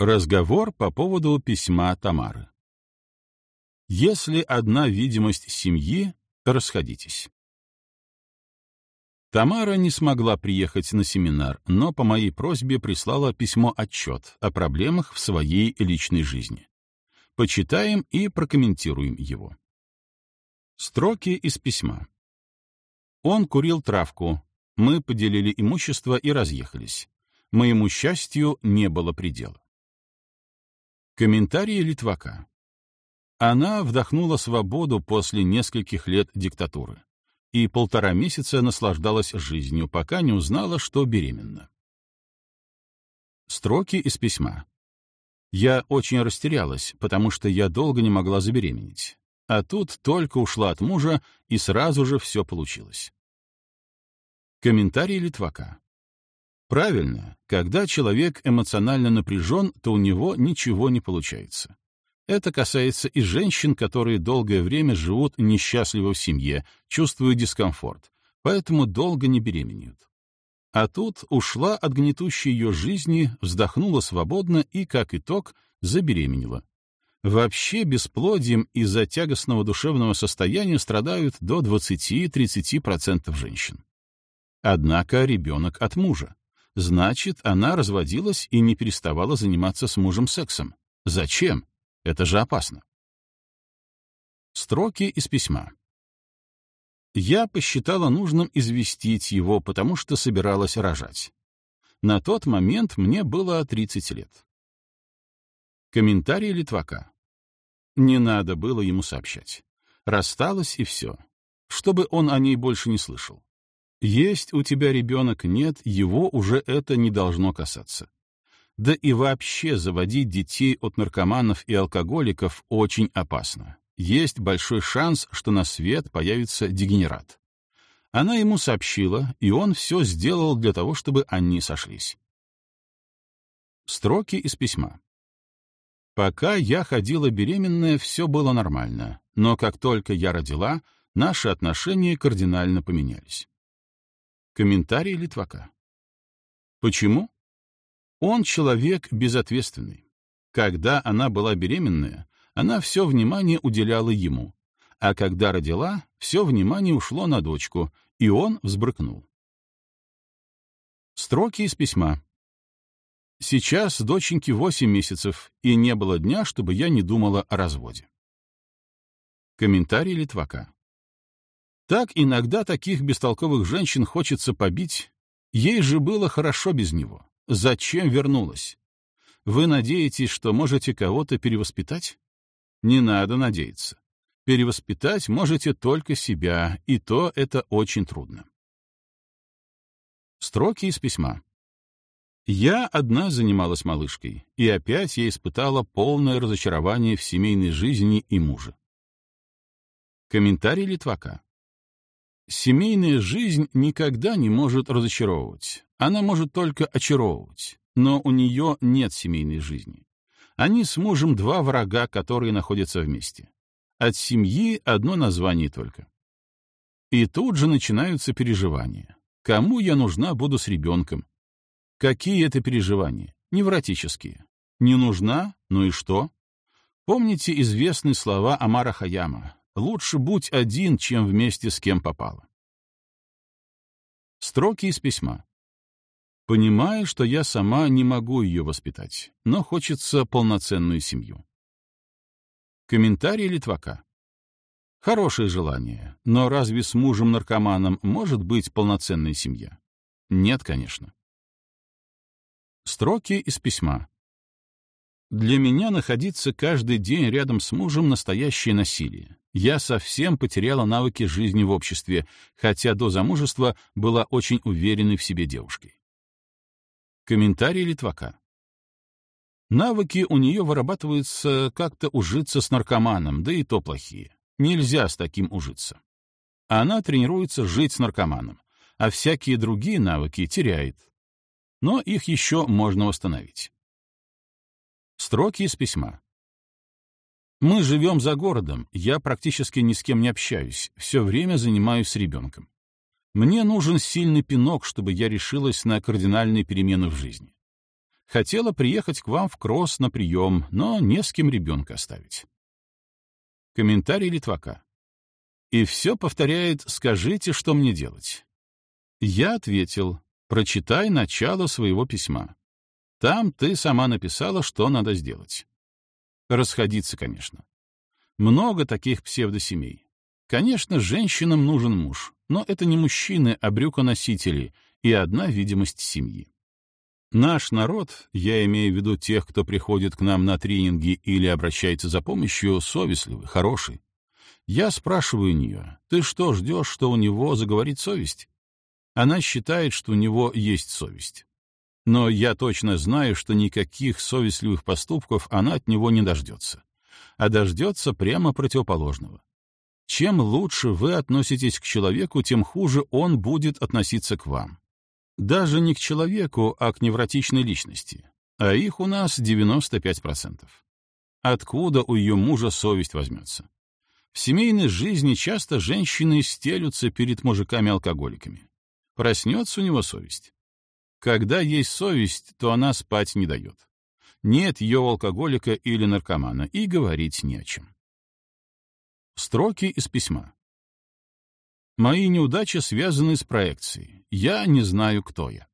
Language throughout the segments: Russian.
Разговор по поводу письма Тамары. Если одна видимость семьи, расходитесь. Тамара не смогла приехать на семинар, но по моей просьбе прислала письмо-отчет о проблемах в своей личной жизни. Почитаем и прокомментируем его. Строки из письма. Он курил травку, мы поделили имущество и разъехались. Моему счастью не было предела. Комментарии Литвака. Она вдохнула свободу после нескольких лет диктатуры и полтора месяца наслаждалась жизнью, пока не узнала, что беременна. Строки из письма. Я очень растерялась, потому что я долго не могла забеременеть. А тут только ушла от мужа, и сразу же все получилось. Комментарий Литвака. Правильно, когда человек эмоционально напряжен, то у него ничего не получается. Это касается и женщин, которые долгое время живут несчастливо в семье, чувствуют дискомфорт, поэтому долго не беременеют. А тут ушла от гнетущей ее жизни, вздохнула свободно и, как итог, забеременела. Вообще бесплодием из-за тягостного душевного состояния страдают до 20-30% женщин. Однако ребенок от мужа. Значит, она разводилась и не переставала заниматься с мужем сексом. Зачем? Это же опасно. Строки из письма. Я посчитала нужным известить его, потому что собиралась рожать. На тот момент мне было 30 лет. Комментарий Литвака. Не надо было ему сообщать. Рассталась и все. Чтобы он о ней больше не слышал. Есть у тебя ребенок, нет, его уже это не должно касаться. Да и вообще заводить детей от наркоманов и алкоголиков очень опасно. Есть большой шанс, что на свет появится дегенерат. Она ему сообщила, и он все сделал для того, чтобы они сошлись. Строки из письма. Пока я ходила беременная, все было нормально, но как только я родила, наши отношения кардинально поменялись. Комментарий Литвака. Почему? Он человек безответственный. Когда она была беременная, она все внимание уделяла ему, а когда родила, все внимание ушло на дочку, и он взбрыкнул. Строки из письма. Сейчас доченьке восемь месяцев, и не было дня, чтобы я не думала о разводе. Комментарий Литвака. Так иногда таких бестолковых женщин хочется побить. Ей же было хорошо без него. Зачем вернулась? Вы надеетесь, что можете кого-то перевоспитать? Не надо надеяться. Перевоспитать можете только себя, и то это очень трудно. Строки из письма. Я одна занималась малышкой, и опять я испытала полное разочарование в семейной жизни и муже. Комментарий Литвака. Семейная жизнь никогда не может разочаровывать. Она может только очаровывать. Но у нее нет семейной жизни. Они с мужем два врага, которые находятся вместе. От семьи одно название только. И тут же начинаются переживания. Кому я нужна буду с ребенком? Какие это переживания? Невротические. Не нужна? Ну и что? Помните известные слова Амара Хаяма Лучше будь один, чем вместе с кем попало. Строки из письма. Понимаю, что я сама не могу ее воспитать, но хочется полноценную семью. Комментарий Литвака. Хорошее желание, но разве с мужем-наркоманом может быть полноценная семья? Нет, конечно. Строки из письма. Для меня находиться каждый день рядом с мужем — настоящее насилие я совсем потеряла навыки жизни в обществе, хотя до замужества была очень уверенной в себе девушкой. Комментарий Литвака. Навыки у нее вырабатываются как-то ужиться с наркоманом, да и то плохие. Нельзя с таким ужиться. Она тренируется жить с наркоманом, а всякие другие навыки теряет. Но их еще можно восстановить. Строки из письма. Мы живем за городом, я практически ни с кем не общаюсь, все время занимаюсь с ребенком. Мне нужен сильный пинок, чтобы я решилась на кардинальные перемены в жизни. Хотела приехать к вам в Кросс на прием, но не с кем ребенка оставить. Комментарий Литвака. И все повторяет «скажите, что мне делать». Я ответил «прочитай начало своего письма». Там ты сама написала, что надо сделать. Расходиться, конечно. Много таких псевдосемей. Конечно, женщинам нужен муж, но это не мужчины, а брюконосители и одна видимость семьи. Наш народ, я имею в виду тех, кто приходит к нам на тренинги или обращается за помощью, совестливый, хороший. Я спрашиваю у нее, ты что, ждешь, что у него заговорит совесть? Она считает, что у него есть совесть. Но я точно знаю, что никаких совестливых поступков она от него не дождется, а дождется прямо противоположного. Чем лучше вы относитесь к человеку, тем хуже он будет относиться к вам. Даже не к человеку, а к невротичной личности. А их у нас 95%. Откуда у ее мужа совесть возьмется? В семейной жизни часто женщины стелются перед мужиками-алкоголиками. Проснется у него совесть. Когда есть совесть, то она спать не дает. Нет ее алкоголика или наркомана, и говорить не о чем. Строки из письма. Мои неудачи связаны с проекцией. Я не знаю, кто я.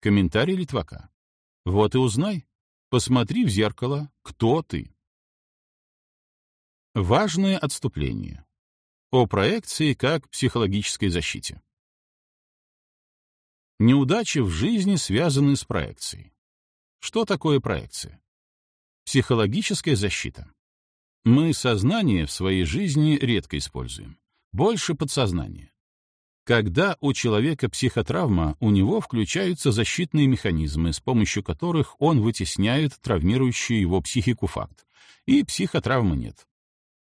Комментарий Литвака. Вот и узнай. Посмотри в зеркало, кто ты. Важное отступление. О проекции как психологической защите. Неудачи в жизни связаны с проекцией. Что такое проекция? Психологическая защита. Мы сознание в своей жизни редко используем. Больше подсознание. Когда у человека психотравма, у него включаются защитные механизмы, с помощью которых он вытесняет травмирующий его психику факт, и психотравмы нет.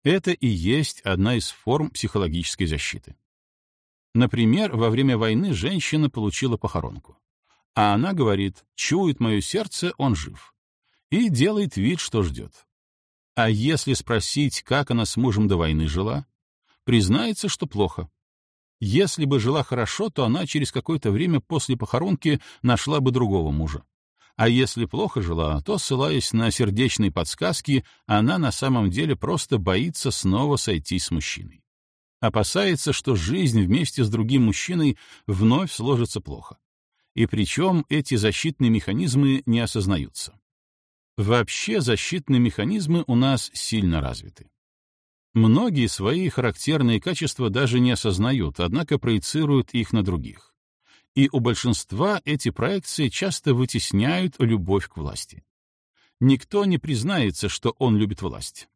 Это и есть одна из форм психологической защиты. Например, во время войны женщина получила похоронку. А она говорит, чует мое сердце, он жив. И делает вид, что ждет. А если спросить, как она с мужем до войны жила, признается, что плохо. Если бы жила хорошо, то она через какое-то время после похоронки нашла бы другого мужа. А если плохо жила, то, ссылаясь на сердечные подсказки, она на самом деле просто боится снова сойти с мужчиной. Опасается, что жизнь вместе с другим мужчиной вновь сложится плохо. И причем эти защитные механизмы не осознаются. Вообще защитные механизмы у нас сильно развиты. Многие свои характерные качества даже не осознают, однако проецируют их на других. И у большинства эти проекции часто вытесняют любовь к власти. Никто не признается, что он любит власть.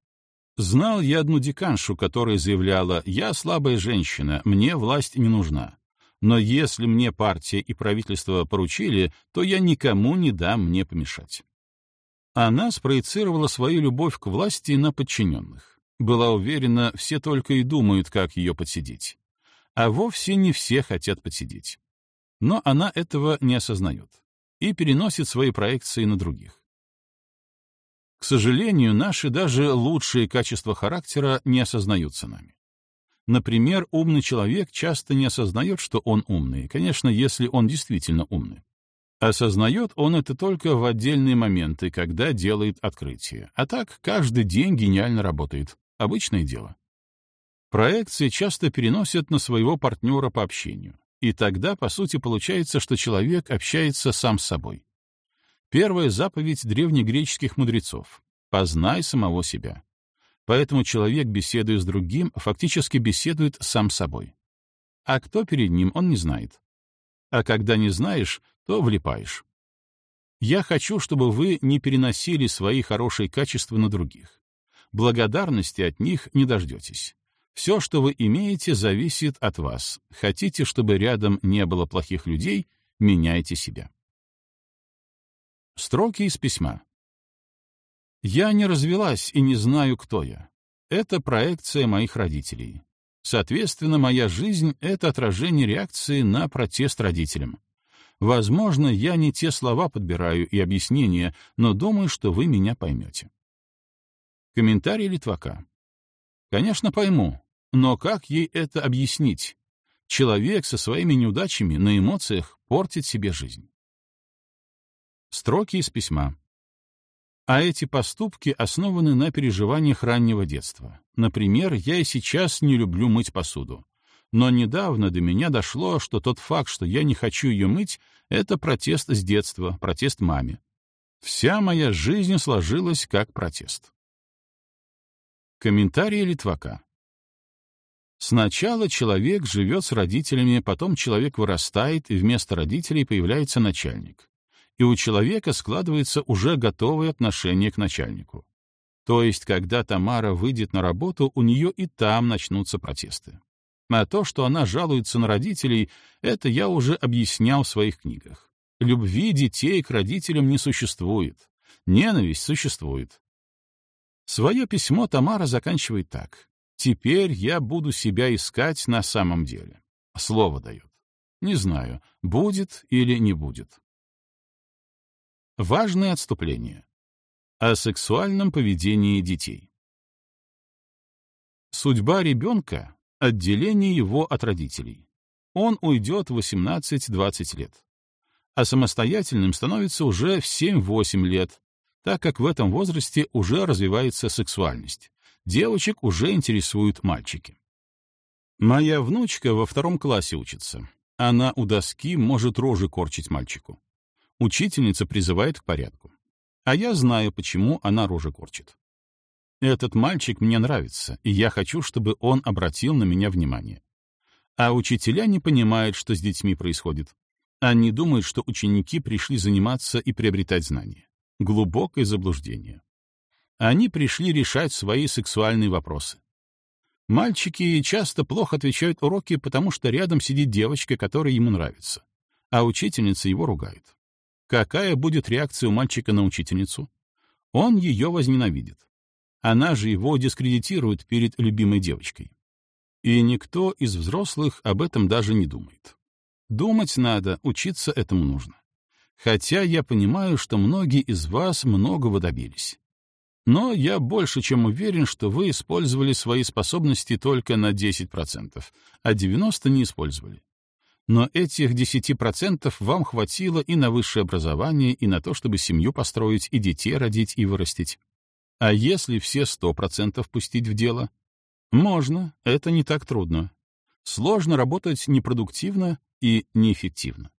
Знал я одну деканшу, которая заявляла, «Я слабая женщина, мне власть не нужна. Но если мне партия и правительство поручили, то я никому не дам мне помешать». Она спроецировала свою любовь к власти на подчиненных. Была уверена, все только и думают, как ее подсидеть. А вовсе не все хотят подсидеть. Но она этого не осознает и переносит свои проекции на других. К сожалению, наши даже лучшие качества характера не осознаются нами. Например, умный человек часто не осознает, что он умный, конечно, если он действительно умный. Осознает он это только в отдельные моменты, когда делает открытие. А так, каждый день гениально работает. Обычное дело. Проекции часто переносят на своего партнера по общению. И тогда, по сути, получается, что человек общается сам с собой. Первая заповедь древнегреческих мудрецов — «Познай самого себя». Поэтому человек, беседуя с другим, фактически беседует сам собой. А кто перед ним, он не знает. А когда не знаешь, то влипаешь. Я хочу, чтобы вы не переносили свои хорошие качества на других. Благодарности от них не дождетесь. Все, что вы имеете, зависит от вас. Хотите, чтобы рядом не было плохих людей, меняйте себя. Строки из письма. Я не развелась и не знаю, кто я. Это проекция моих родителей. Соответственно, моя жизнь — это отражение реакции на протест родителям. Возможно, я не те слова подбираю и объяснения, но думаю, что вы меня поймете. Комментарий Литвака. Конечно, пойму, но как ей это объяснить? Человек со своими неудачами на эмоциях портит себе жизнь. Строки из письма. А эти поступки основаны на переживаниях раннего детства. Например, я и сейчас не люблю мыть посуду. Но недавно до меня дошло, что тот факт, что я не хочу ее мыть, — это протест с детства, протест маме. Вся моя жизнь сложилась как протест. Комментарии Литвака. Сначала человек живет с родителями, потом человек вырастает, и вместо родителей появляется начальник. И у человека складывается уже готовое отношение к начальнику. То есть, когда Тамара выйдет на работу, у нее и там начнутся протесты. А то, что она жалуется на родителей, это я уже объяснял в своих книгах. Любви детей к родителям не существует. Ненависть существует. Свое письмо Тамара заканчивает так. «Теперь я буду себя искать на самом деле». Слово дает. Не знаю, будет или не будет. Важное отступление. О сексуальном поведении детей. Судьба ребенка — отделение его от родителей. Он уйдет в 18-20 лет. А самостоятельным становится уже в 7-8 лет, так как в этом возрасте уже развивается сексуальность. Девочек уже интересуют мальчики. Моя внучка во втором классе учится. Она у доски может рожи корчить мальчику. Учительница призывает к порядку. А я знаю, почему она рожи корчит. Этот мальчик мне нравится, и я хочу, чтобы он обратил на меня внимание. А учителя не понимают, что с детьми происходит. Они думают, что ученики пришли заниматься и приобретать знания. Глубокое заблуждение. Они пришли решать свои сексуальные вопросы. Мальчики часто плохо отвечают уроки, потому что рядом сидит девочка, которая ему нравится, а учительница его ругает. Какая будет реакция у мальчика на учительницу? Он ее возненавидит. Она же его дискредитирует перед любимой девочкой. И никто из взрослых об этом даже не думает. Думать надо, учиться этому нужно. Хотя я понимаю, что многие из вас многого добились. Но я больше чем уверен, что вы использовали свои способности только на 10%, а 90% не использовали но этих 10% вам хватило и на высшее образование, и на то, чтобы семью построить, и детей родить и вырастить. А если все 100% пустить в дело? Можно, это не так трудно. Сложно работать непродуктивно и неэффективно.